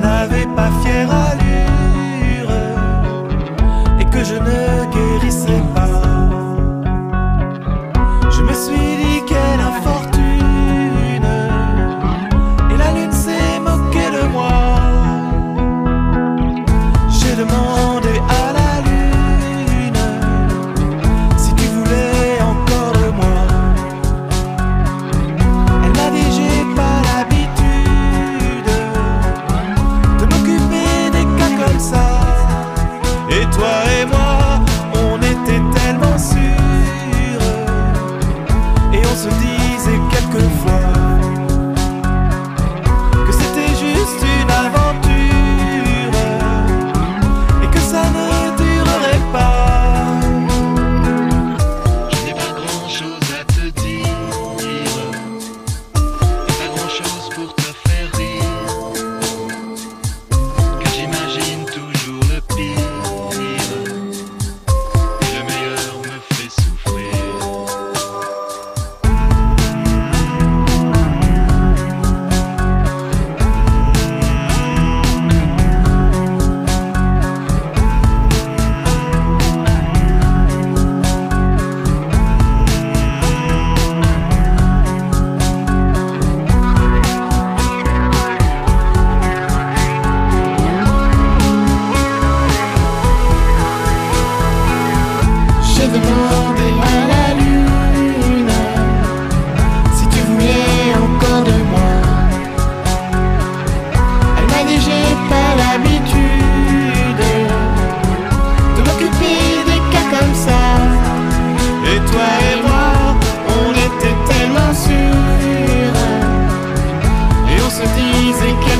n'avait pas fière allure et que je ne on se dit easy.